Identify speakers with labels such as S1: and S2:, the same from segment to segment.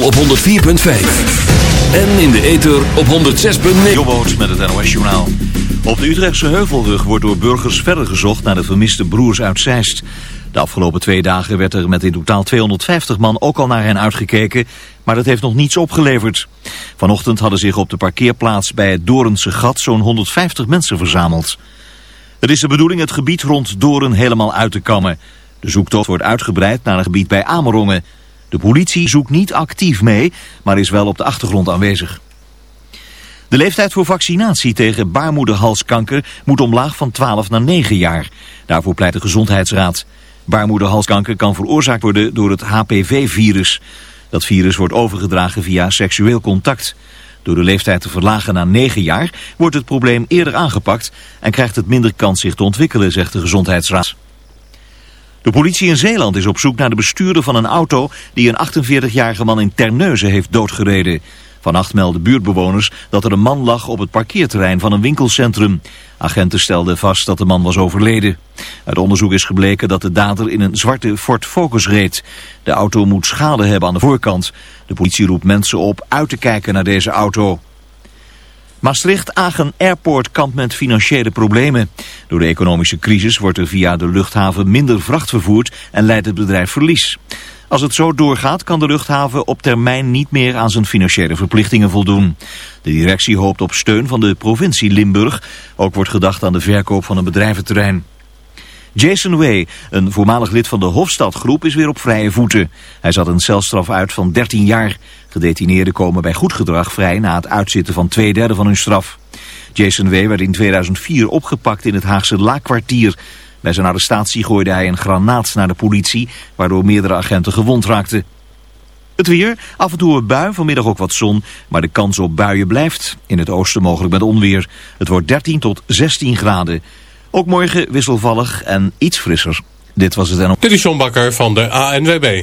S1: op 104.5. En in de ether op 106.9.
S2: Jobboot met het NOS Journaal. Op de Utrechtse Heuvelrug wordt door burgers verder gezocht naar de vermiste broers uit Zeist. De afgelopen twee dagen werd er met in totaal 250 man ook al naar hen uitgekeken, maar dat heeft nog niets opgeleverd. Vanochtend hadden zich op de parkeerplaats bij het Dorense gat zo'n 150 mensen verzameld. Het is de bedoeling het gebied rond Doren helemaal uit te kammen. De zoektocht wordt uitgebreid naar een gebied bij Amerongen. De politie zoekt niet actief mee, maar is wel op de achtergrond aanwezig. De leeftijd voor vaccinatie tegen baarmoederhalskanker moet omlaag van 12 naar 9 jaar. Daarvoor pleit de Gezondheidsraad. Baarmoederhalskanker kan veroorzaakt worden door het HPV-virus. Dat virus wordt overgedragen via seksueel contact. Door de leeftijd te verlagen naar 9 jaar wordt het probleem eerder aangepakt en krijgt het minder kans zich te ontwikkelen, zegt de Gezondheidsraad. De politie in Zeeland is op zoek naar de bestuurder van een auto die een 48-jarige man in Terneuzen heeft doodgereden. Vannacht melden buurtbewoners dat er een man lag op het parkeerterrein van een winkelcentrum. Agenten stelden vast dat de man was overleden. Uit onderzoek is gebleken dat de dader in een zwarte Ford Focus reed. De auto moet schade hebben aan de voorkant. De politie roept mensen op uit te kijken naar deze auto. Maastricht-Agen Airport kampt met financiële problemen. Door de economische crisis wordt er via de luchthaven minder vracht vervoerd en leidt het bedrijf verlies. Als het zo doorgaat kan de luchthaven op termijn niet meer aan zijn financiële verplichtingen voldoen. De directie hoopt op steun van de provincie Limburg. Ook wordt gedacht aan de verkoop van een bedrijventerrein. Jason Way, een voormalig lid van de Hofstadgroep, is weer op vrije voeten. Hij zat een celstraf uit van 13 jaar. Gedetineerden komen bij goed gedrag vrij na het uitzitten van twee derde van hun straf. Jason W. werd in 2004 opgepakt in het Haagse Laakkwartier. Bij zijn arrestatie gooide hij een granaat naar de politie, waardoor meerdere agenten gewond raakten. Het weer, af en toe een bui, vanmiddag ook wat zon, maar de kans op buien blijft. In het oosten mogelijk met onweer. Het wordt 13 tot 16 graden. Ook morgen wisselvallig en iets frisser. Dit was het en.
S3: Dit is John Bakker van de ANWB.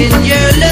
S4: in
S5: your love.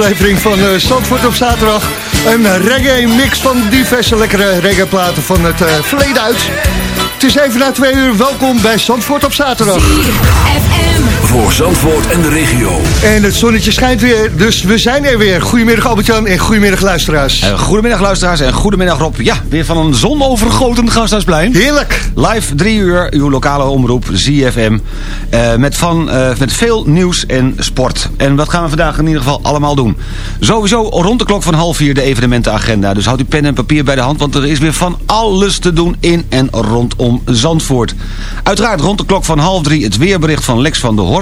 S5: Aflevering van uh, op zaterdag. Een reggae mix van diverse lekkere reggae platen van het uh, verleden uit. Het is even na twee uur. Welkom bij Zandvoort op zaterdag.
S1: Voor Zandvoort en de regio.
S5: En het zonnetje schijnt weer, dus we zijn er weer. Goedemiddag Albert-Jan en goedemiddag luisteraars.
S6: Uh, goedemiddag luisteraars en goedemiddag Rob. Ja, weer van een zonovergoten gasthuisplein.
S5: Heerlijk.
S6: Live drie uur, uw lokale omroep, ZFM. Uh, met, van, uh, met veel nieuws en sport. En wat gaan we vandaag in ieder geval allemaal doen? Sowieso rond de klok van half vier de evenementenagenda. Dus houd uw pen en papier bij de hand, want er is weer van alles te doen in en rondom Zandvoort. Uiteraard rond de klok van half drie het weerbericht van Lex van der Hoorn.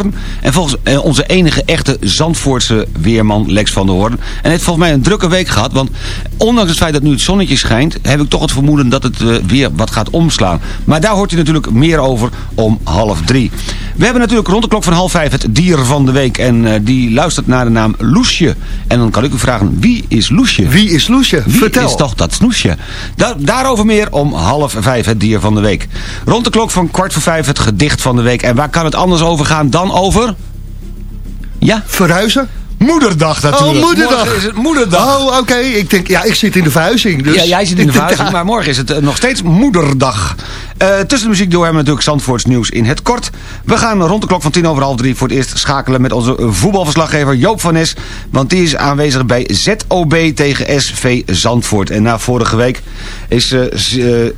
S6: En volgens eh, onze enige echte Zandvoortse weerman Lex van der Hoorn. En heeft volgens mij een drukke week gehad. Want ondanks het feit dat nu het zonnetje schijnt... heb ik toch het vermoeden dat het uh, weer wat gaat omslaan. Maar daar hoort u natuurlijk meer over om half drie. We hebben natuurlijk rond de klok van half vijf het dier van de week. En uh, die luistert naar de naam Loesje. En dan kan ik u vragen, wie is Loesje?
S5: Wie is Loesje?
S6: Wie
S5: Vertel.
S6: is toch dat snoesje? Da daarover meer om half vijf het dier van de week. Rond de klok van kwart voor vijf het gedicht van de week. En waar kan het anders over gaan dan over... Ja?
S5: Verhuizen?
S6: Moederdag natuurlijk.
S5: Oh, moederdag.
S6: Morgen is het moederdag.
S5: Oh, oké. Okay. Ik denk, ja, ik zit in de verhuizing. Dus
S6: ja, jij zit in de verhuizing, maar morgen is het uh, nog steeds moederdag. Uh, tussen de muziek door hebben we natuurlijk Zandvoorts nieuws in het kort. We gaan rond de klok van tien over half drie voor het eerst schakelen met onze voetbalverslaggever Joop van Nes. Want die is aanwezig bij ZOB tegen SV Zandvoort. En na vorige week is uh,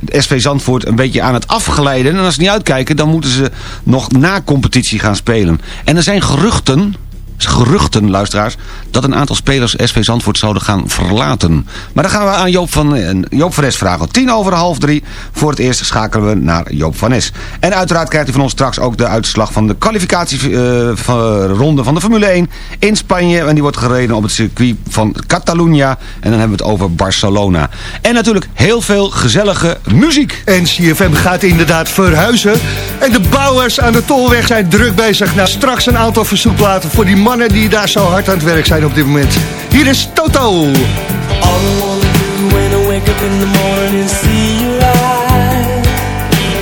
S6: SV Zandvoort een beetje aan het afgeleiden. En als ze niet uitkijken, dan moeten ze nog na competitie gaan spelen. En er zijn geruchten geruchten, luisteraars, dat een aantal spelers SV Zandvoort zouden gaan verlaten. Maar dan gaan we aan Joop van, Joop van Nes vragen. Tien over half drie. Voor het eerst schakelen we naar Joop van Nes. En uiteraard krijgt u van ons straks ook de uitslag van de kwalificatieronde uh, van de Formule 1 in Spanje. En die wordt gereden op het circuit van Catalunya. En dan hebben we het over Barcelona. En natuurlijk heel veel gezellige muziek.
S5: En CFM gaat inderdaad verhuizen. En de bouwers aan de Tolweg zijn druk bezig. Nou, straks een aantal verzoekplaten voor die mannen die daar zo hard aan het werk zijn op dit moment. Hier is Toto.
S4: All I wanna do when I wake up in the morning see you live.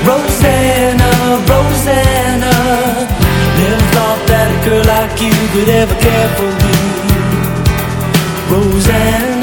S4: Rosanna, Rosanna. Never thought that a girl like you could ever care for me. Rosanna.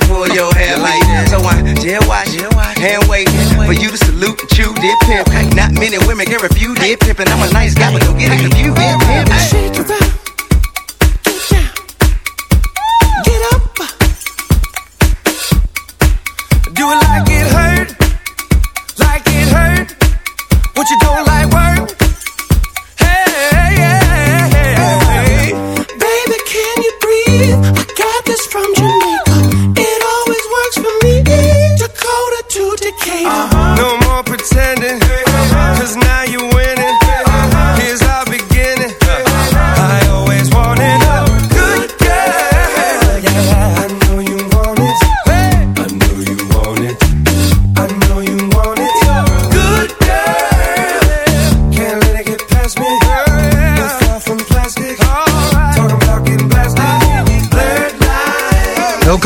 S7: pull your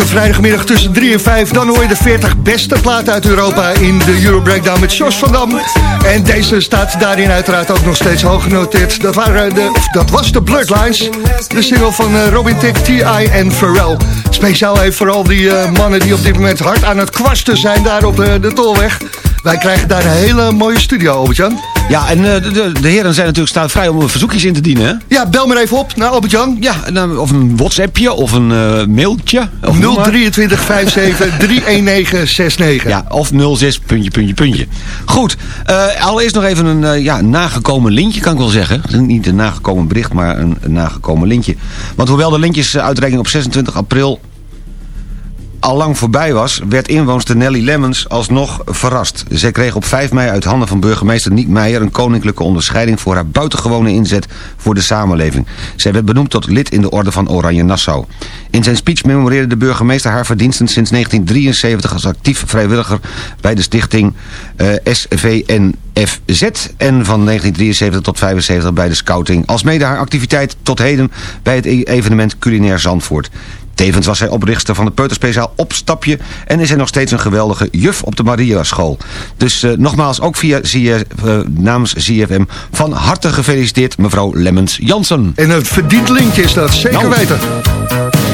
S8: Vrijdagmiddag tussen 3 en 5. Dan hoor je de 40 beste platen uit Europa in de Euro Breakdown met Jos van Dam. En deze staat daarin uiteraard ook nog steeds hoog genoteerd. Dat, waren de, dat was de bloodlines. De single van eh, Robin Tick, T.I. en Pharrell. Speciaal even voor al die eh, mannen die op dit moment hard aan het kwasten zijn daar op eh, de Tolweg. Wij krijgen daar een hele mooie studio, Albert-Jan.
S6: Ja, en eh, de, de, de, heren zijn natuurlijk staan vrij om eh, verzoekjes in te dienen. Hè?
S8: Ja, bel maar even op naar Albert-Jan.
S6: Ja, of een WhatsAppje of een eh, mailtje.
S8: 023 57
S6: Ja, of 06 puntje, puntje, puntje. Goed, uh, allereerst nog even een ja, nagekomen lintje, kan ik wel zeggen. Niet een nagekomen bericht, maar een, nagekomen lintje. Want hoewel de lintjesuitreiking op 26 april al lang voorbij was... werd inwoonster Nelly Lemmens alsnog verrast. Zij kreeg op 5 mei uit handen van burgemeester Niek Meijer... een koninklijke onderscheiding voor haar buitengewone inzet voor de samenleving. Zij werd benoemd tot lid in de orde van Oranje Nassau. In zijn speech memoreerde de burgemeester haar verdiensten sinds 1973... als actief vrijwilliger bij de stichting eh, SVNFZ... en van 1973 tot 75 bij de scouting... alsmede haar activiteit tot heden bij het evenement Culinair Zandvoort. Tevens was zij oprichter van de peuterspeciaal Opstapje... en is hij nog steeds een geweldige juf op de Maria School. Dus eh, nogmaals, ook via ZF, eh, namens ZFM... van harte gefeliciteerd mevrouw Lemmens Jansen.
S5: En een verdiend lintje is dat, zeker
S6: Nou.
S5: weten.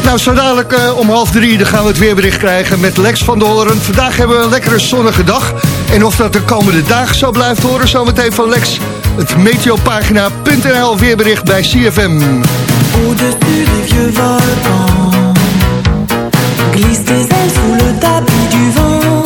S5: Nou, zo dadelijk eh, om half drie dan gaan we het weerbericht krijgen met Lex van de Horen. Vandaag hebben we een lekkere zonnige dag. En of dat de komende dagen zo blijft horen, zometeen van Lex. Het meteopagina.nl weerbericht bij CFM.
S7: Glisse tes ailes sous le tapis du vent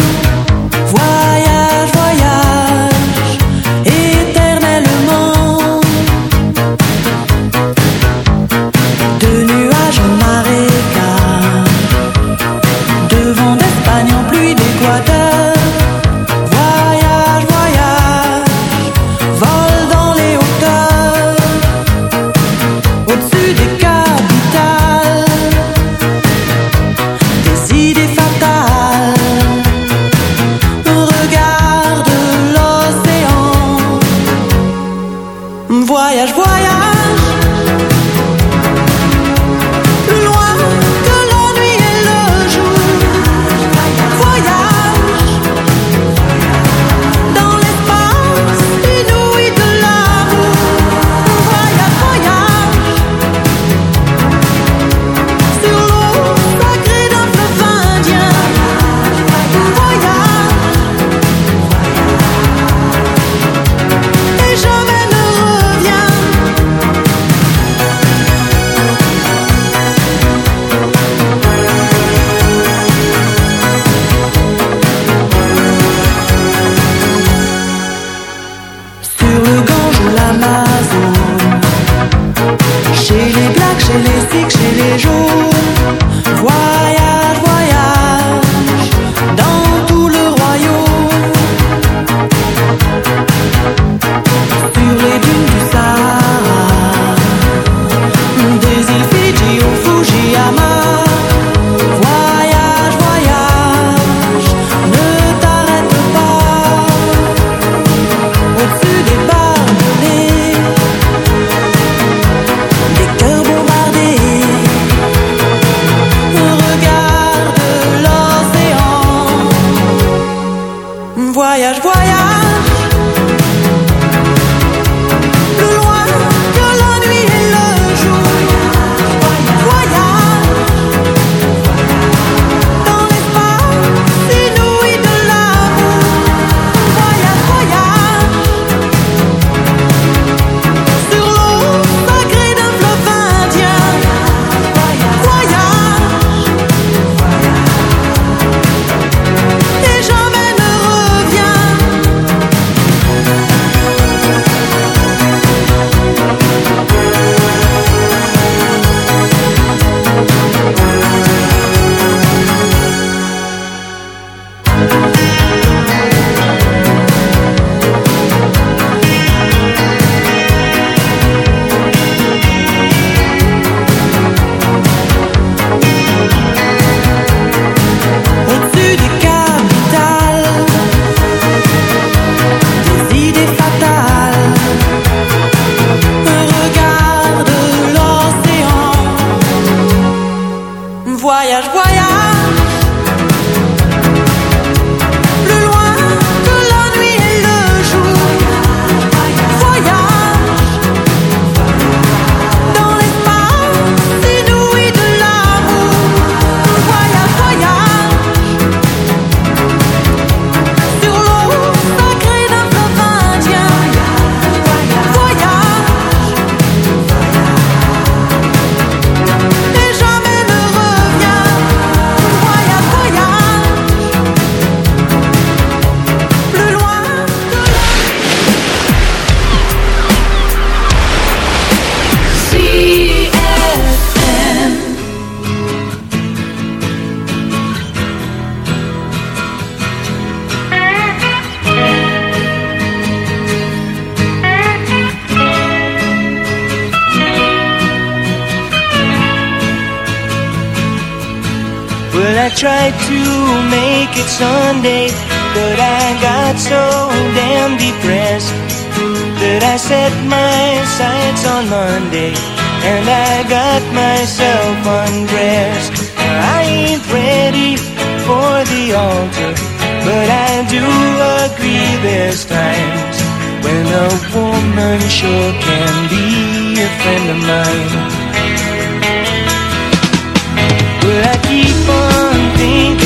S4: make it Sunday, but I got so damn depressed that I set my sights on Monday and I got myself undressed. I ain't ready for the altar, but I do agree there's times when a woman sure can be a friend of mine. But I keep on thinking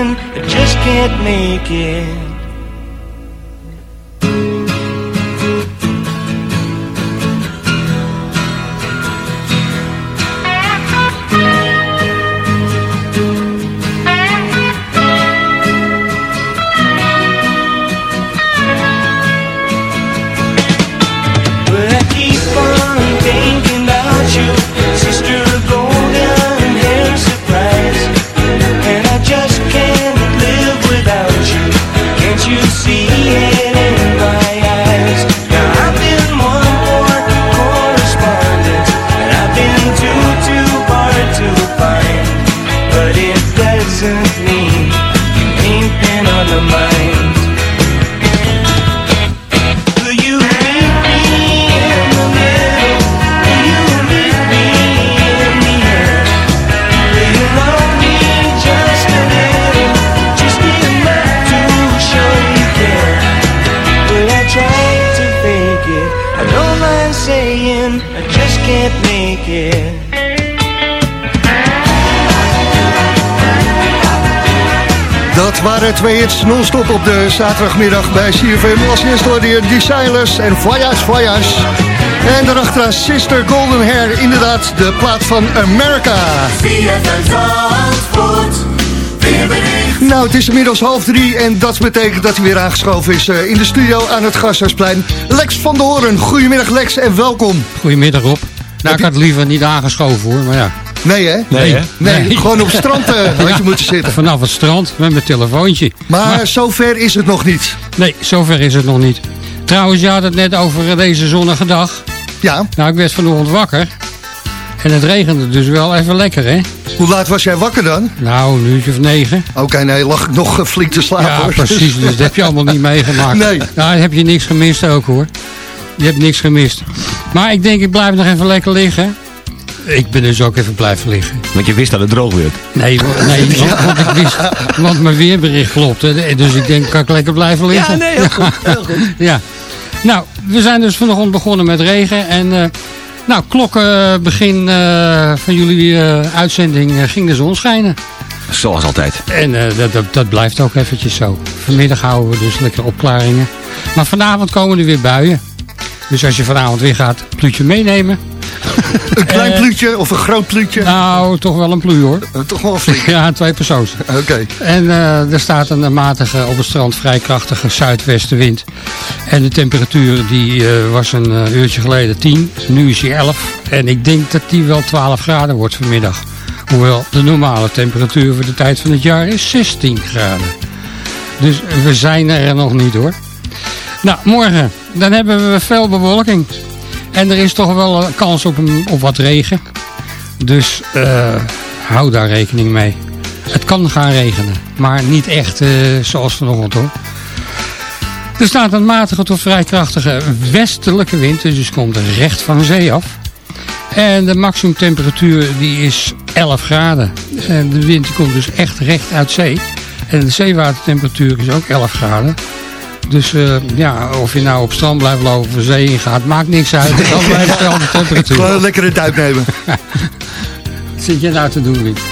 S4: I just can't make it.
S5: Dat waren twee hits non-stop op de zaterdagmiddag bij CFM. Als eerste hoorde je Designers en Voyage Voyage. En daarachteraan Sister Golden Hair, inderdaad de plaat van America. Nou, het is inmiddels half drie en dat betekent dat hij weer aangeschoven is eh, in de studio aan het Gasthuisplein. Lex van der Hoorn, goedemiddag Lex en welkom.
S9: Goedemiddag Rob. Nou, ik had liever niet aangeschoven hoor, maar ja.
S5: Nee hè?
S9: Nee, hè?
S5: Nee,
S9: Nee.
S5: gewoon op het strand eh, had je moeten zitten.
S9: Vanaf het strand met mijn telefoontje.
S5: Maar zover is het nog niet.
S9: Nee, zover is het nog niet. Trouwens, je had het net over deze zonnige dag.
S5: Ja.
S9: Nou, ik werd vanochtend wakker. En het regende dus wel even lekker, hè?
S5: Hoe laat was jij wakker dan?
S9: Nou, een uurtje of negen.
S5: Oké, nee, lag ik nog eh, flink te slapen.
S9: Ja,
S5: hoor.
S9: precies. Dus dat heb je allemaal niet meegemaakt.
S5: Nee.
S9: Nou, heb je niks gemist ook, hoor. Je hebt niks gemist. Maar ik denk, ik blijf nog even lekker liggen. Ik ben dus ook even blijven liggen.
S10: Want je wist dat het droog werd.
S9: Nee, nee want, want ik wist, want mijn weerbericht klopte. Dus ik denk, kan ik lekker blijven liggen?
S10: Ja, nee, heel goed, heel goed.
S9: ja. Nou, we zijn dus vanochtend begonnen met regen. En eh, nou, klokkenbegin eh van jullie eh, uitzending eh, ging de zon schijnen.
S10: Zoals altijd.
S9: En eh, dat, dat, dat blijft ook eventjes zo. Vanmiddag houden we dus lekker opklaringen. Maar vanavond komen er weer buien. Dus als je vanavond weer gaat, pluutje meenemen.
S5: Een klein
S9: Eh,
S5: pluutje of een groot pluutje?
S9: Nou, toch wel een ploei hoor.
S5: toch wel flink.
S9: Ja, twee persoons.
S5: Oké.
S9: En eh, er staat een matige, op het strand vrij krachtige zuidwestenwind. En de temperatuur die eh, was een eh, uurtje geleden 10. Nu is hij 11. En ik denk dat die wel 12 graden wordt vanmiddag. Hoewel de normale temperatuur voor de tijd van het jaar is 16 graden. Dus we zijn er nog niet hoor. Nou, morgen. Dan hebben we veel bewolking. En er is toch wel een kans op, op wat regen. Dus eh, hou daar rekening mee. Het kan gaan regenen. Maar niet echt eh, zoals vanochtend hoor. Er staat een matige tot vrij krachtige westelijke wind. Dus het komt recht van zee af. En de maximumtemperatuur die is 11 graden. En de wind komt dus echt recht uit zee. En de zeewatertemperatuur is ook 11 graden. Dus eh, ja, of je nou op strand blijft lopen of de zee ingaat, maakt niks uit. Het kan blijven dezelfde temperatuur.
S5: Gewoon lekker het uitnemen.
S9: Wat zit je nou te doen, Wiet?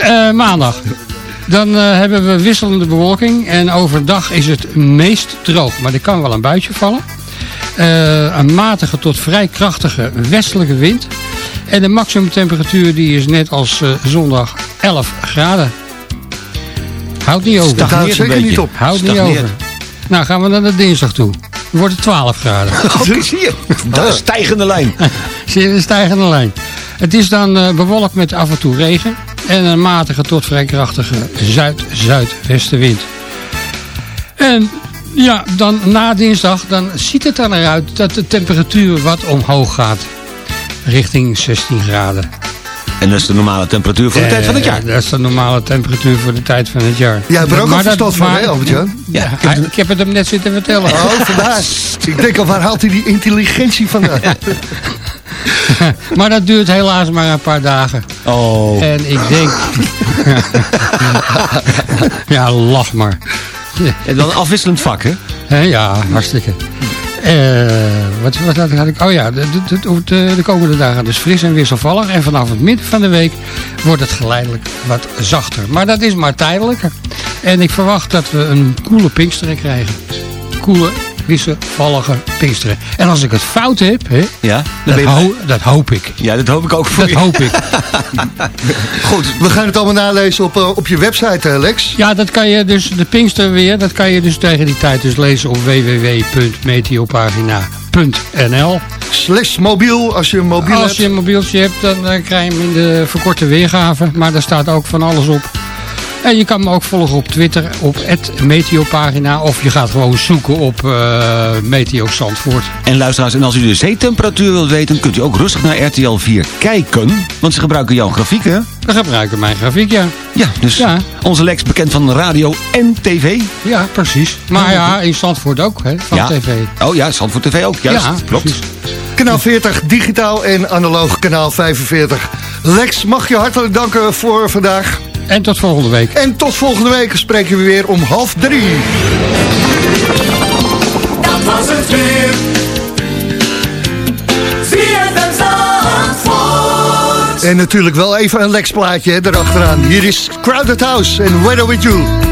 S9: Eh, maandag. Dan eh, hebben we wisselende bewolking en overdag is het meest droog. Maar er kan wel een buitje vallen. Een matige tot vrij krachtige westelijke wind. En de maximumtemperatuur die is net als zondag 11 graden. Houdt niet over.
S5: Stagneert Houdt zeker niet op.
S9: Houdt niet over. Nou gaan we naar de dinsdag toe. Dan wordt het 12 graden.
S6: Zie je? Dat is een stijgende lijn.
S9: Zie je een stijgende lijn. Het is dan eh, bewolkt met af en toe regen. En een matige tot vrij krachtige zuid-zuidwestenwind. En ja, dan na dinsdag dan ziet het er naar uit dat de temperatuur wat omhoog gaat. Richting 16 graden.
S6: En dat is de normale temperatuur voor de tijd van het jaar.
S9: Eh, Dat is de normale temperatuur voor de tijd van het jaar.
S5: Jij hebt er ook
S9: Maar
S5: al
S9: dat-
S5: verstand van,
S9: maar-
S5: hè, Albert-Jan?
S9: Ja, ik heb het hem net zitten vertellen.
S5: Oh, vandaar. Ik denk al, waar haalt hij die intelligentie vandaan?
S9: maar dat duurt helaas maar een paar dagen.
S6: Oh.
S9: En ik denk... ja, lach maar.
S6: En dan een afwisselend vak? Hè,
S9: ja, hartstikke. Eh, wat, wat had, ik? Oh ja, de, de, de, de- de komende dagen dus fris en wisselvallig. En vanaf het midden van de week wordt het geleidelijk wat zachter. Maar dat is maar tijdelijk. En ik verwacht dat we een koele Pinksteren krijgen. Koele, wisselvallige Pinksteren. En als ik het fout heb, hè,
S6: Ja, dan
S9: dat,
S6: ben je-
S9: ho- dat hoop ik.
S6: Ja, dat hoop ik ook voor
S9: Dat
S6: je.
S9: hoop ik.
S5: Goed, we gaan het allemaal nalezen op, eh, op je website, eh, Lex.
S9: Ja, dat kan je dus, de Pinkster weer, dat kan je dus tegen die tijd dus lezen op www.meteopagina.nl.
S5: Slash mobiel, als je een mobiel
S9: Als
S5: hebt.
S9: je een mobieltje hebt, dan eh, krijg je hem in de verkorte weergave. Maar daar staat ook van alles op. En je kan me ook volgen op Twitter op @meteopagina Of je gaat gewoon zoeken op eh Meteo Zandvoort.
S6: En luisteraars, en als u de zeetemperatuur wilt weten... kunt u ook rustig naar RTL 4 kijken. Want ze gebruiken jouw grafiek, hè?
S9: We gebruiken mijn grafiek, ja.
S6: Ja, dus onze Lex bekend van radio en tv.
S9: Ja, precies. Maar ja, in Zandvoort ook, hè, van
S6: ja.
S9: tv.
S6: Oh ja, Zandvoort TV ook, juist.
S9: Ja,
S6: klopt.
S5: Kanaal 40, digitaal en analoog kanaal 45. Lex, mag je hartelijk danken voor vandaag.
S9: En tot volgende week.
S5: En tot volgende week spreken we weer om half drie.
S4: Dat was het weer. Zandvoort.
S5: En natuurlijk wel even een Lex plaatje hè, erachteraan. Hier is Crowded House en Weather With You.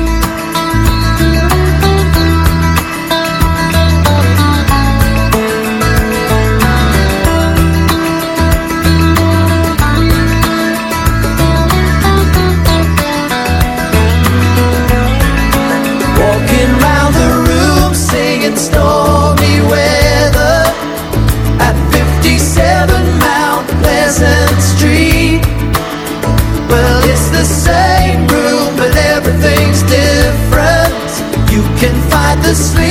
S4: The same room, but everything's different. You can fight the sleep,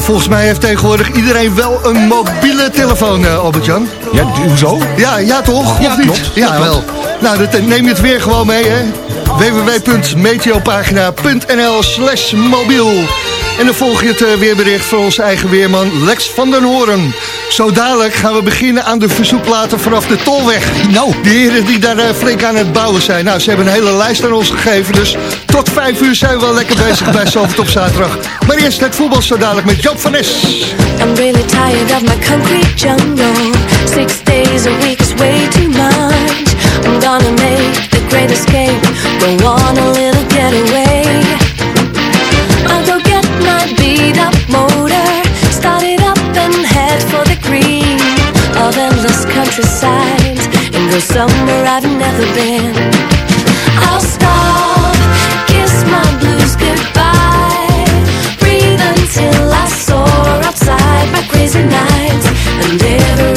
S5: volgens mij heeft tegenwoordig iedereen wel een mobiele telefoon, eh, Albert-Jan.
S6: Ja, hoezo?
S5: Ja, ja toch?
S6: Ja,
S5: of niet?
S6: klopt.
S5: Ja, wel. Nou, dat neem je het weer gewoon mee, hè? www.meteopagina.nl slash mobiel. En dan volg je het eh, weerbericht van onze eigen weerman Lex van den Hoorn. Zo dadelijk gaan we beginnen aan de verzoekplaten vanaf de Tolweg.
S6: Nou.
S5: Die heren die daar eh, flink aan het bouwen zijn. Nou, ze hebben een hele lijst aan ons gegeven. Dus tot vijf uur zijn we wel lekker bezig bij Zalvert op zaterdag. Maar eerst het voetbal zo dadelijk met Joop van Nes.
S11: I'm really tired of my concrete jungle. Six days a week is way too much. I'm gonna make the great escape. Go on a little getaway. I'll go get my beat up motor. Start it up and head for the green of endless countryside. And go somewhere I've never been. I'll stop, kiss my blues goodbye. Breathe until I soar outside my crazy nights and live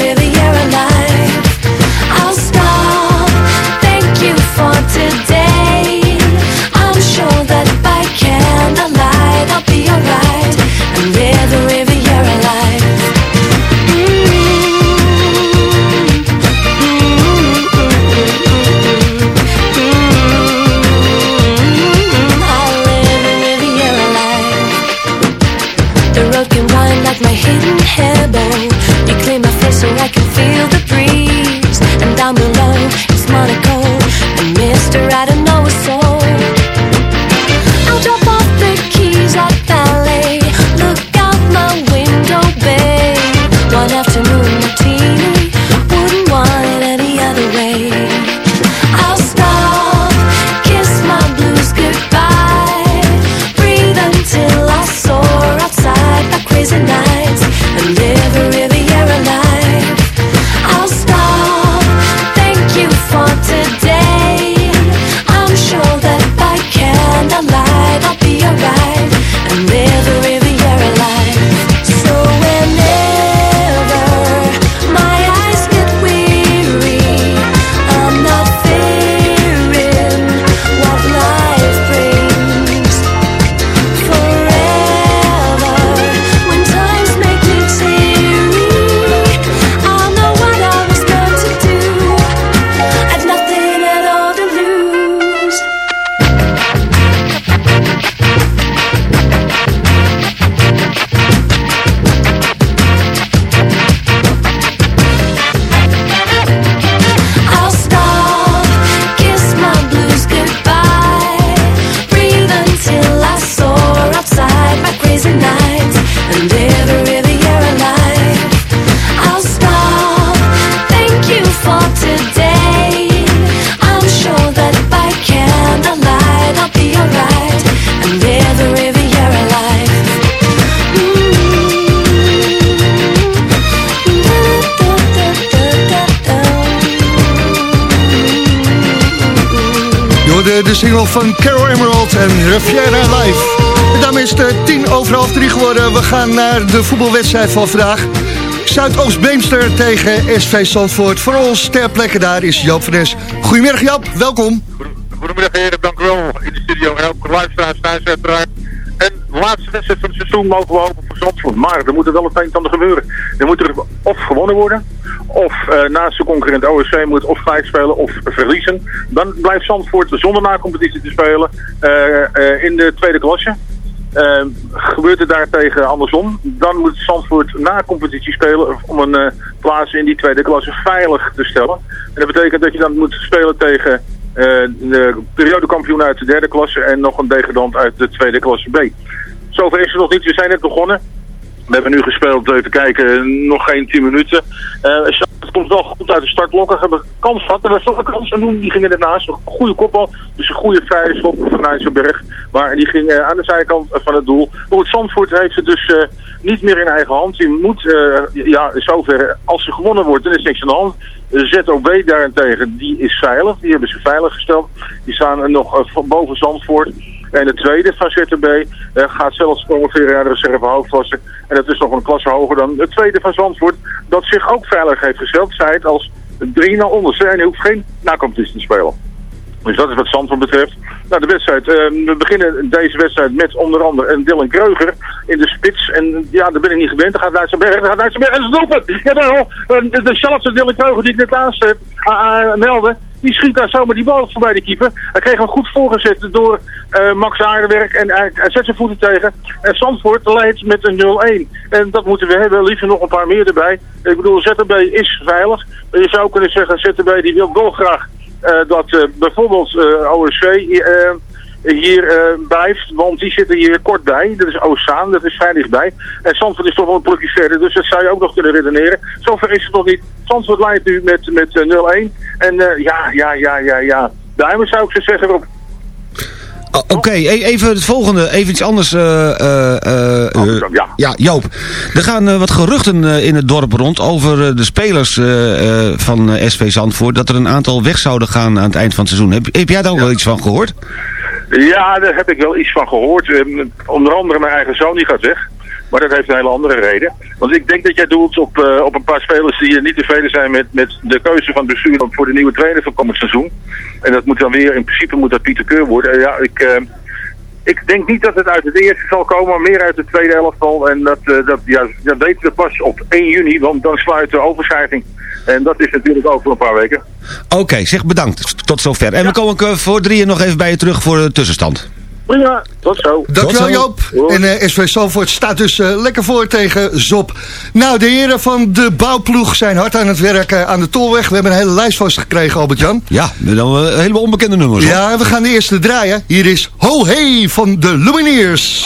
S5: gaan naar de voetbalwedstrijd van vandaag. Zuidoost-Beemster tegen SV Zandvoort. Voor ons ter plekke daar is Joop van. Goedemiddag Joop, welkom.
S12: Goedemiddag heren, dank u wel. In de studio en ook luisteraars thuis uiteraard. En de laatste wedstrijd van het seizoen mogen we hopen voor Zandvoort. Maar er moet er wel het een en ander gebeuren. Er moet er of gewonnen worden, of eh, naast de concurrent OSC moet of gelijk spelen of verliezen. Dan blijft Zandvoort zonder na-competitie te spelen eh, eh, in de tweede klasse. Eh, gebeurt het daartegen andersom, dan moet Zandvoort na competitie spelen om een eh, plaats in die tweede klasse veilig te stellen. En dat betekent dat je dan moet spelen tegen eh, de periodekampioen uit de derde klasse en nog een degradant uit de tweede klasse B. Zover is het nog niet, we zijn net begonnen. We hebben nu gespeeld, even kijken, nog geen 10 minuten. Eh, het komt wel goed uit de startblokken. We hebben kans gehad. Er was toch een kans doen. Die gingen ernaast. Een goede kopbal. Dus een goede vrije schop van Nijsselberg. Maar die ging eh, aan de zijkant van het doel. Maar het Zandvoort heeft het dus eh, niet meer in eigen hand. Die moet, eh, ja, zover, als ze gewonnen wordt, dan is niks aan de hand. ZOB daarentegen, die is veilig. Die hebben ze veilig gesteld. Die staan nog eh, boven Zandvoort. En de tweede van ZTB eh, gaat zelfs promoveren naar de reserve hoofdklasse. En dat is nog een klasse hoger dan de tweede van Zandvoort. Dat zich ook veilig heeft gesteld. Zij het als 3 naar onderste en hoeft geen nacompetitie te spelen. Dus dat is wat Zandvoort betreft. Nou, de wedstrijd. eh, we beginnen deze wedstrijd met onder andere een Dylan Kreuger in de spits. En ja, daar ben ik niet gewend. Dan gaat Nijtsenberg, dan gaat Nijtsenberg en stoppen. Ja. Eh, De, de zelfde Dylan Kreuger die ik net aanzet, uh, meldde, die schiet daar zomaar die bal voorbij de keeper. Hij kreeg hem goed voorgezet door eh, Max Aardenwerk en hij, hij zet zijn voeten tegen. En Zandvoort leidt met een 0-1. En dat moeten we hebben, liever nog een paar meer erbij. Ik bedoel, ZTB is veilig. Je zou kunnen zeggen, ZTB die wil dolgraag eh, dat eh, bijvoorbeeld eh, OSV eh, hier eh, blijft, want die zitten hier kort bij. Dat is Oostzaan, dat is vrij dichtbij. En Zandvoort is toch wel een plukje verder, dus dat zou je ook nog kunnen redeneren. Zover is het nog niet. Zandvoort leidt nu met, met eh, 0-1. En eh, ja, ja, ja, ja, ja. Duimen zou ik zo zeggen op.
S6: Oh, Oké, e- even het volgende, even iets anders. eh, eh, eh,
S12: ja.
S6: ja, Joop. Er gaan eh, wat geruchten eh, in het dorp rond over eh, de spelers eh, eh, van eh, SV Zandvoort... dat er een aantal weg zouden gaan aan het eind van het seizoen. Heb, heb jij daar ook wel iets van gehoord?
S12: Ja, daar heb ik wel iets van gehoord. Ehm, onder andere mijn eigen zoon die gaat weg. Maar dat heeft een hele andere reden. Want ik denk dat jij doelt op, eh, op een paar spelers die eh, niet tevreden zijn met, met de keuze van bestuur voor de nieuwe trainer van komend seizoen. En dat moet dan weer, in principe moet dat Pieter Keur worden. Ja, ik, eh, ik denk niet dat het uit het eerste zal komen, maar meer uit de tweede elftal. En dat, eh, dat, ja, dat weten we pas op 1 juni, want dan sluit de overschrijving. En dat is natuurlijk over een paar weken.
S6: Oké, zeg bedankt. Tot zover. En we komen voor drieën nog even bij je terug voor de tussenstand.
S12: Prima, tot zo.
S5: Dankjewel
S6: Tot zo.
S5: Joop. En eh, SV Zandvoort staat dus eh, lekker voor tegen Zop. Nou, de heren van de bouwploeg zijn hard aan het werk aan de Tolweg. We hebben een hele lijst van ze gekregen, Albert-Jan.
S13: Ja, met dan eh, helemaal onbekende nummers. hoor.
S5: Ja, we gaan de eerste draaien. Hier is Ho Hey van de Lumineers.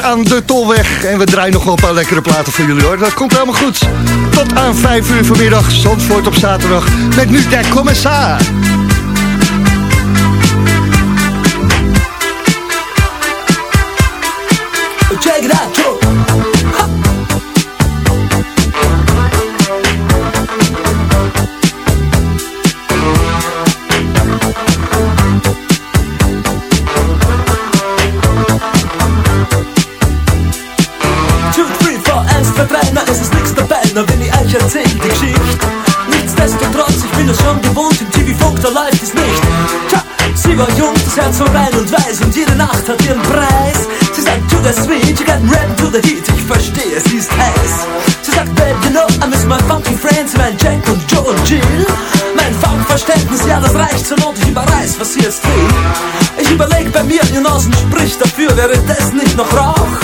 S5: Aan de Tolweg. En we draaien nog wel een paar lekkere platen voor jullie hoor. Dat komt helemaal goed. Tot aan 5 uur vanmiddag. Zandvoort op zaterdag. Met nu de commissar.
S14: Ich erzähl die Geschichte. Nichtsdestotrotz, ich bin es schon gewohnt, im TV-Funk, da läuft es nicht. Tja, sie war jung, das Herz so rein und weiß und jede Nacht hat ihren Preis. Sie sagt, to the sweet, you got red to the heat, ich verstehe, sie ist heiß. Sie sagt, babe, you know, I miss my funky friends, mein Jack und Joe und Jill. Mein Funkverständnis, ja, das reicht zur Not, ich überreiß, was sie jetzt will. Ich überleg bei mir, ihr Nasen spricht dafür, wäre das nicht noch Rauch?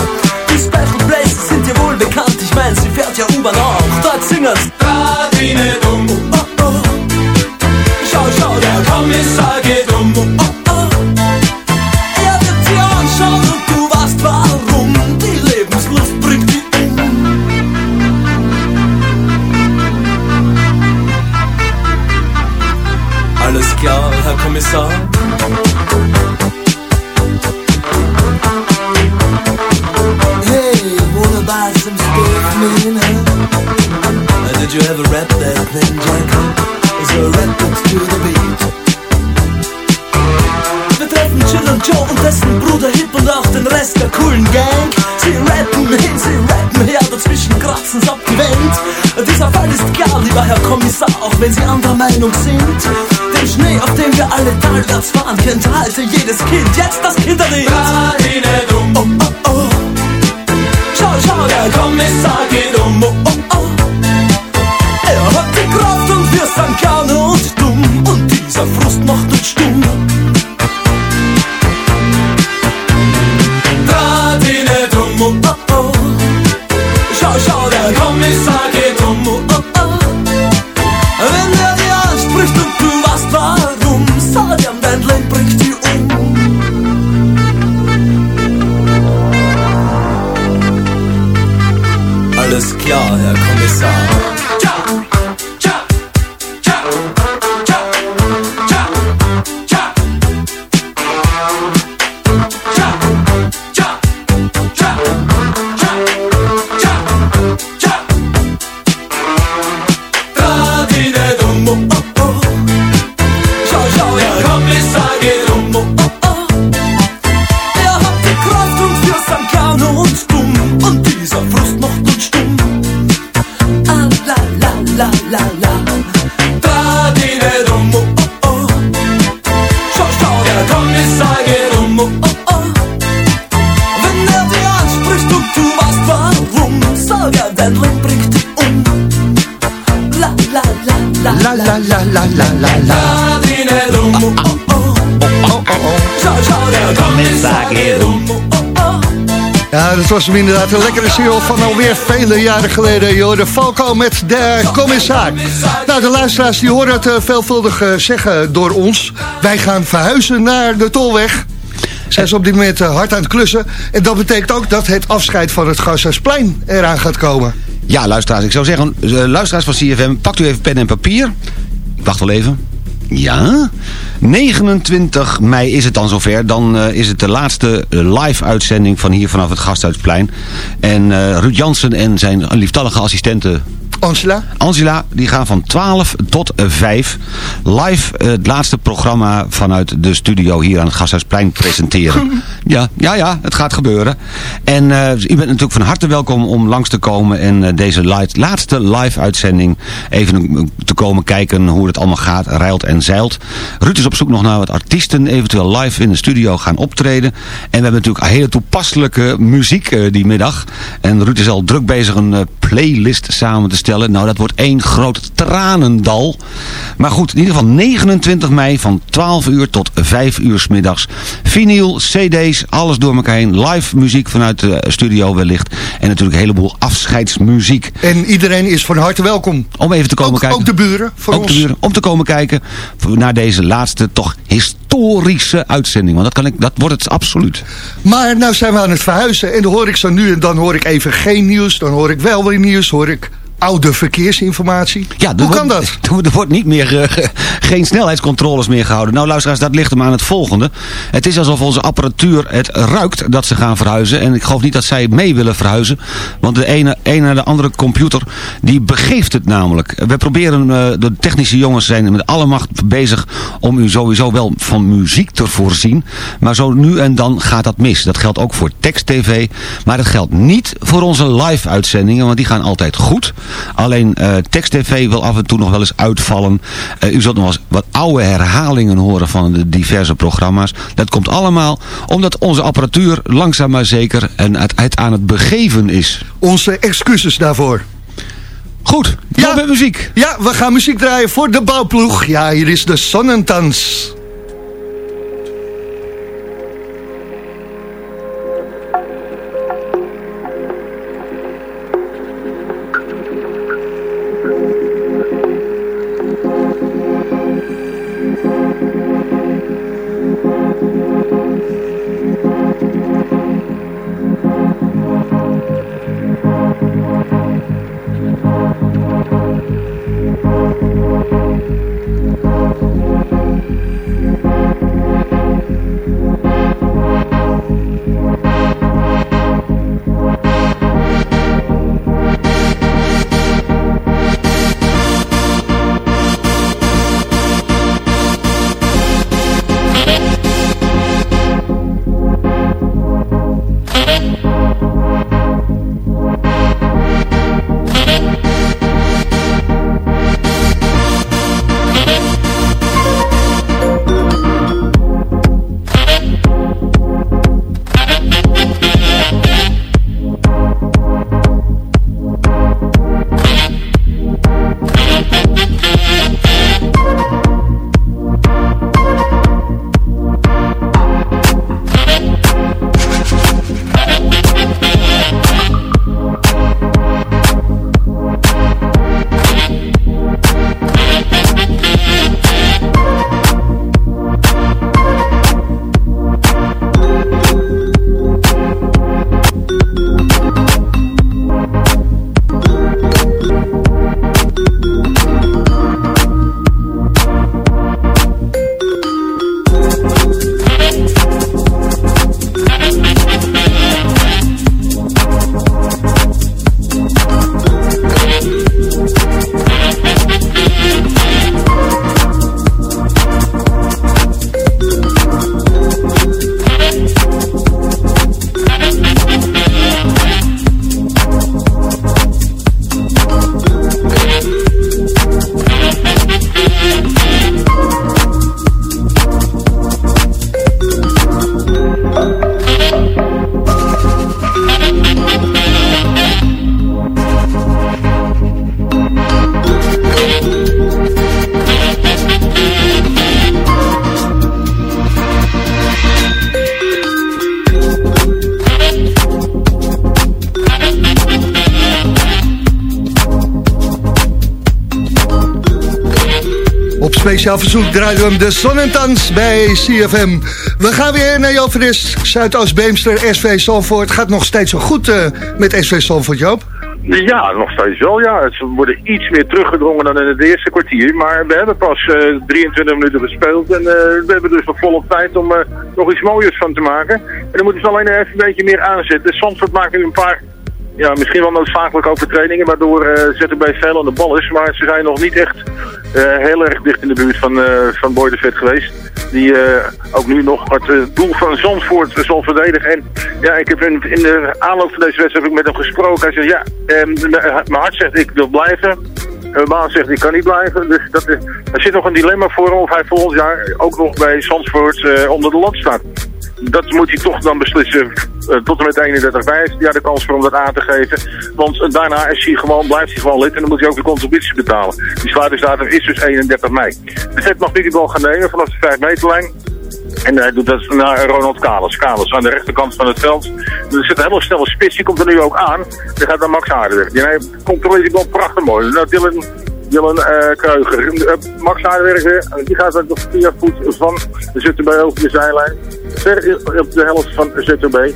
S14: Die Special Places sind dir wohl bekannt, ich mein, sie fährt ja U-Bahn auch. Singen's. Radine dumm. Oh, oh. Schau, schau, der Kommissar geht um. Oh, oh. Er wird sie anschauen und du weißt warum. Die Lebenslust bringt die um. Alles klar, Herr Kommissar. Meinung sind. Den Schnee, auf dem wir alle talwärts fahren, kennt heute jedes Kind. Jetzt das Kinderlied. Oh, oh, oh. Schau, schau, der Kommissar geht um. Oh, oh, oh. Er hat die Kraft und wir sind gerne und dumm. Und dieser Frust macht uns stumm.
S5: Was hem inderdaad een lekkere single van alweer vele jaren geleden. Joh, de Falco met de commissar. Nou, de luisteraars die horen het eh, veelvuldig eh, zeggen door ons. Wij gaan verhuizen naar de Tolweg. Zijn ze op dit moment eh, hard aan het klussen. En dat betekent ook dat het afscheid van het Gasthuisplein eraan gaat komen.
S6: Ja, luisteraars, ik zou zeggen, luisteraars van CFM, pakt u even pen en papier. Wacht wel even. Ja. 29 mei is het dan zover. Dan eh, is het de laatste eh, live-uitzending van hier vanaf het Gasthuisplein. En eh, Ruud Jansen en zijn lieftallige assistente...
S5: Angela?
S6: Angela, die gaan van 12 tot 5 live eh, het laatste programma vanuit de studio hier aan het Gasthuisplein presenteren. ja, ja, ja, het gaat gebeuren. En eh, u bent natuurlijk van harte welkom om langs te komen en eh, deze laatste live uitzending even eh, te komen kijken hoe het allemaal gaat, rijlt en zeilt. Ruud is op zoek nog naar wat artiesten, eventueel live in de studio gaan optreden. En we hebben natuurlijk hele toepasselijke muziek eh, die middag. En Ruud is al druk bezig een eh, playlist samen te stellen. Nou, dat wordt één groot tranendal. Maar goed, in ieder geval 29 mei van 12 uur tot 5 uur 's middags. Vinyl, cd's, alles door elkaar heen. Live muziek vanuit de studio wellicht. En natuurlijk een heleboel afscheidsmuziek.
S5: En iedereen is van harte welkom.
S6: Om even te komen
S5: Ook-
S6: kijken.
S5: ook de buren, voor
S6: ook
S5: ons.
S6: De buren, om te komen kijken naar deze laatste toch historische uitzending. Want dat, kan ik, dat wordt het absoluut.
S5: Maar nou zijn we aan het verhuizen. En dan hoor ik zo nu en dan hoor ik even geen nieuws. Dan hoor ik wel weer nieuws. Hoor ik oude verkeersinformatie.
S6: Ja,
S5: Hoe kan dat?
S6: Er wordt niet meer, eh, geen snelheidscontroles meer gehouden. Nou luisteraars, dat ligt hem aan het volgende. Het is alsof onze apparatuur het ruikt dat ze gaan verhuizen. En ik geloof niet dat zij mee willen verhuizen. Want de ene, ene naar de andere computer, die begeeft het namelijk. We proberen, eh, de technische jongens zijn met alle macht bezig om u sowieso wel van muziek te voorzien. Maar zo nu en dan gaat dat mis. Dat geldt ook voor tekst-tv. Maar dat geldt niet voor onze live-uitzendingen, want die gaan altijd goed. Alleen eh Text TV wil af en toe nog wel eens uitvallen. Eh, u zult nog wel eens wat oude herhalingen horen van de diverse programma's. Dat komt allemaal omdat onze apparatuur langzaam maar zeker en het, het aan het begeven is.
S5: Onze excuses daarvoor.
S6: Goed, ja. met muziek.
S5: Ja, we gaan muziek draaien voor de bouwploeg. Ja, hier is de Sonnentans. Speciaal verzoek draaien we hem de Sonnentans bij CFM. We gaan weer naar Joop Fris, Zuidoost-Beemster, SV Zalvoort. Gaat nog steeds zo goed uh, met SV Zalvoort, Joop?
S12: Ja, nog steeds wel. Ja. Ze worden iets meer teruggedrongen dan in het eerste kwartier. Maar we hebben pas uh, 23 minuten gespeeld. En uh, we hebben dus nog volop tijd om nog iets mooiers van te maken. En dan moeten ze alleen even een beetje meer aanzetten. Zandvoort maakt nu een paar ja, misschien wel noodzakelijke overtredingen, waardoor uh, ZTB veel aan de bal is. Maar ze zijn nog niet echt heel erg dicht in de buurt van, uh, van Boy de geweest. Die ook nu nog het doel van Zandvoort zal verdedigen. En ja, ik heb in, de aanloop van deze wedstrijd heb ik met hem gesproken. Hij zegt, ja, mijn hart zegt ik wil blijven. Mijn baan zegt ik kan niet blijven. Dus dat is, er zit nog een dilemma voor of hij volgend jaar ook nog bij Zandvoort onder de lat staat dat moet hij toch dan beslissen tot en met 31 mei. Ja, de kans voor om dat aan te geven. Want uh, daarna is hij gewoon, blijft hij gewoon lid en dan moet hij ook de contributie betalen. Die sluitingsdatum is dus 31 mei. De zet mag nu gaan nemen vanaf de 5 meterlijn. En hij doet dat naar Ronald Kalis. Kalis aan de rechterkant van het veld. Er zit een hele snelle spits, die komt er nu ook aan. Die gaat naar Max Aardenweg. Die controleert die bal prachtig mooi. Nou, Dylan Dylan uh, Kreuger. Uh, Max Aardenwerker, die gaat ook nog vier voet van de ZTB over de zijlijn. Ver op de helft van ZTB.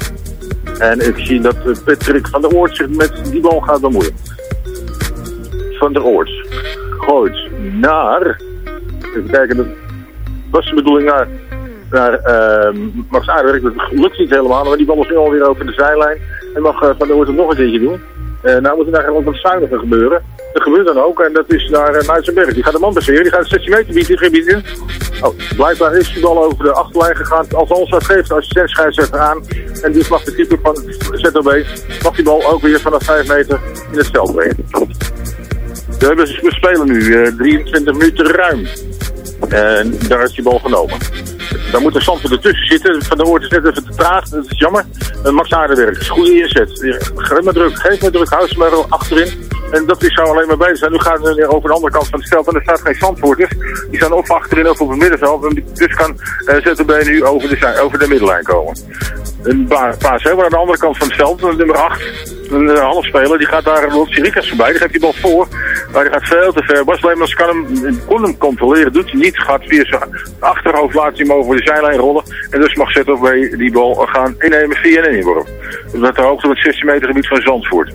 S12: En ik zie dat Patrick van der Oort zich met die bal gaat bemoeien. Van der Oort gooit naar... Even kijken, dat was de bedoeling naar, naar uh, Max Aardenwerker. Dat lukt niet helemaal, maar die bal is nu alweer over de zijlijn. En mag Van der Oort het nog een keertje doen. Uh, nou moet er daar wat zuiniger gebeuren. Dat gebeurt dan ook en dat is naar uh, Muizenberg. Die gaat de man passeren, die gaat 16 meter bieden, gebied in. Oh, blijkbaar is die bal over de achterlijn gegaan. Als wat geeft de assistent aan. En dus mag de keeper van ZOB, mag die bal ook weer vanaf 5 meter in het veld brengen. We, spelen nu eh, 23 minuten ruim. En daar is die bal genomen. Daar moet er Zandvoort ertussen zitten. Van de Oort is net even te traag. Dat is jammer. En Max Aardenwerk. goede inzet. Geef maar druk. Geef maar druk. Ze maar achterin. En dat zou alleen maar bezig zijn. Nu gaan we over de andere kant van het veld. En er staat geen Zandvoorters. Die staan of achterin of op het middenveld. En dus kan eh, ZTB nu over de, over de middenlijn komen. Een paas helemaal aan de andere kant van het veld. Nummer 8. Een uh, halfspeler. Die gaat daar loopt Sirikas voorbij. Die geeft die bal voor. Maar die gaat veel te ver. Bas Leemans kan hem, kon hem controleren. Doet hij niet. Gaat via zijn achterhoofd laat hij over de zijlijn rollen. En dus mag ZTB die bal gaan innemen via een inworp. Met de hoogte van het 16 meter gebied van Zandvoort.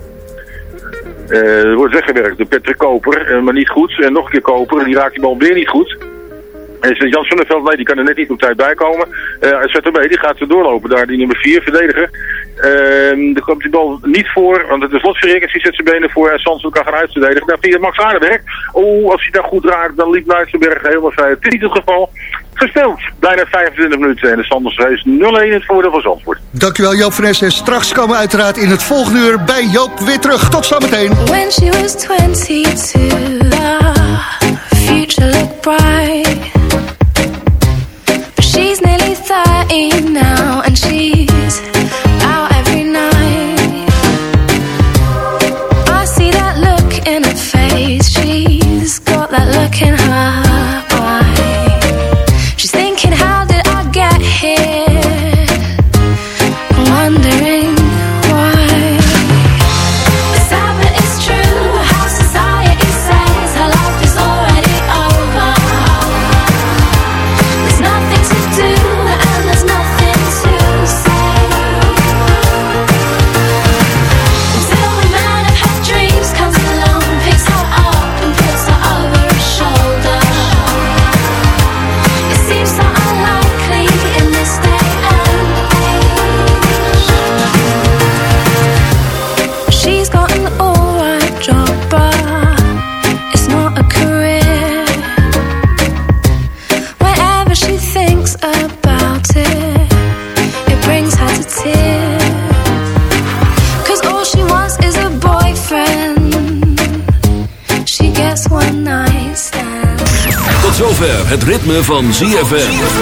S12: Eh, er wordt weggewerkt door Patrick Koper, eh, maar niet goed. En nog een keer Koper, die raakt die bal weer niet goed. En Jan Sonneveld, nee, die kan er net niet op tijd bij komen. Eh ZTB, die gaat er doorlopen daar, die nummer 4, verdediger. Ehm er komt die bal niet voor, want het is Lotverrikkers, die zet zijn benen voor en Sandsel kan gaan uitverdedigen. Daar via Max Aardenberg. Oh, als hij daar goed raakt, dan liep Luisterberg helemaal vrij. Het is niet het geval. Gespeeld, bijna 25 minuten en de Sanders race 0-1 in het voordeel van Zandvoort.
S5: Dankjewel Joop van. En straks komen we uiteraard in het volgende uur bij Joop weer terug. Tot zometeen.
S11: When she was 22, the future looked bright. But she's nearly 30 now, and she's
S1: het ritme van ZFM.